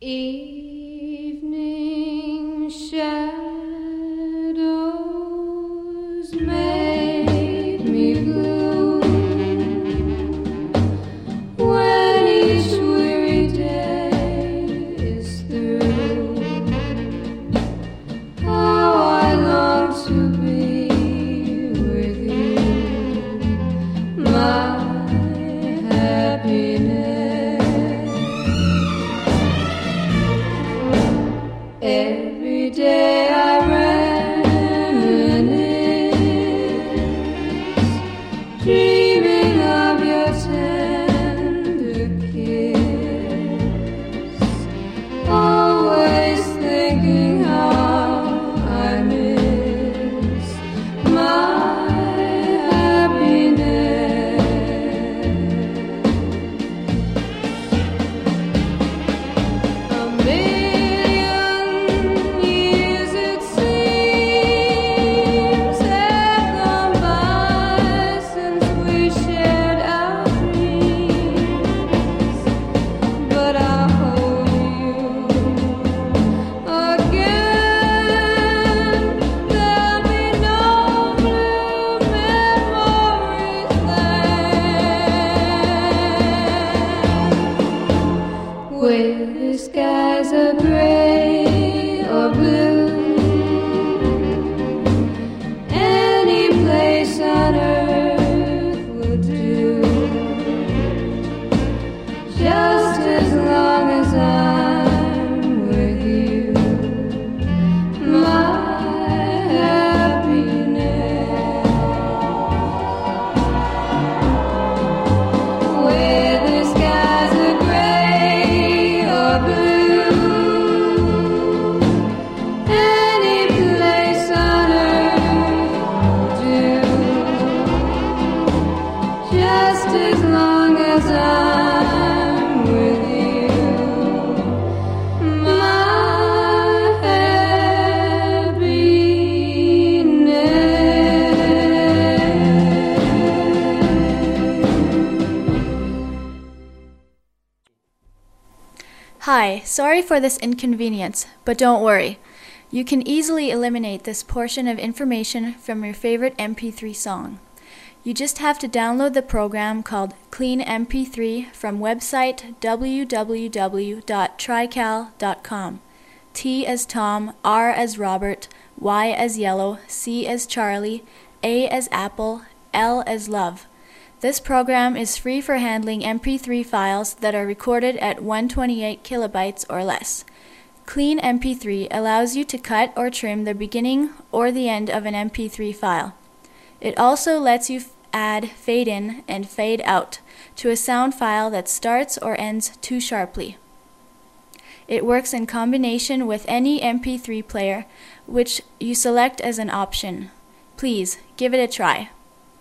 Evening shadows make Every day I reminisce, dreaming left. Whether skies are gray or blue, any place on earth will do. Just as long as I'm Hi, sorry for this inconvenience, but don't worry. You can easily eliminate this portion of information from your favorite MP3 song. You just have to download the program called Clean MP3 from website www.trycal.com. T as Tom, R as Robert, Y as Yellow, C as Charlie, A as Apple, L as Love. This program is free for handling MP3 files that are recorded at 128 kilobytes or less. Clean MP3 allows you to cut or trim the beginning or the end of an MP3 file. It also lets you add fade in and fade out to a sound file that starts or ends too sharply. It works in combination with any MP3 player, which you select as an option. Please give it a try.